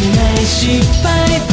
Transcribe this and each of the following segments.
天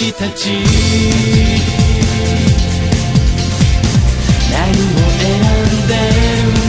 使たち。何を選んでる